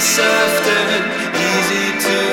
surfed and easy to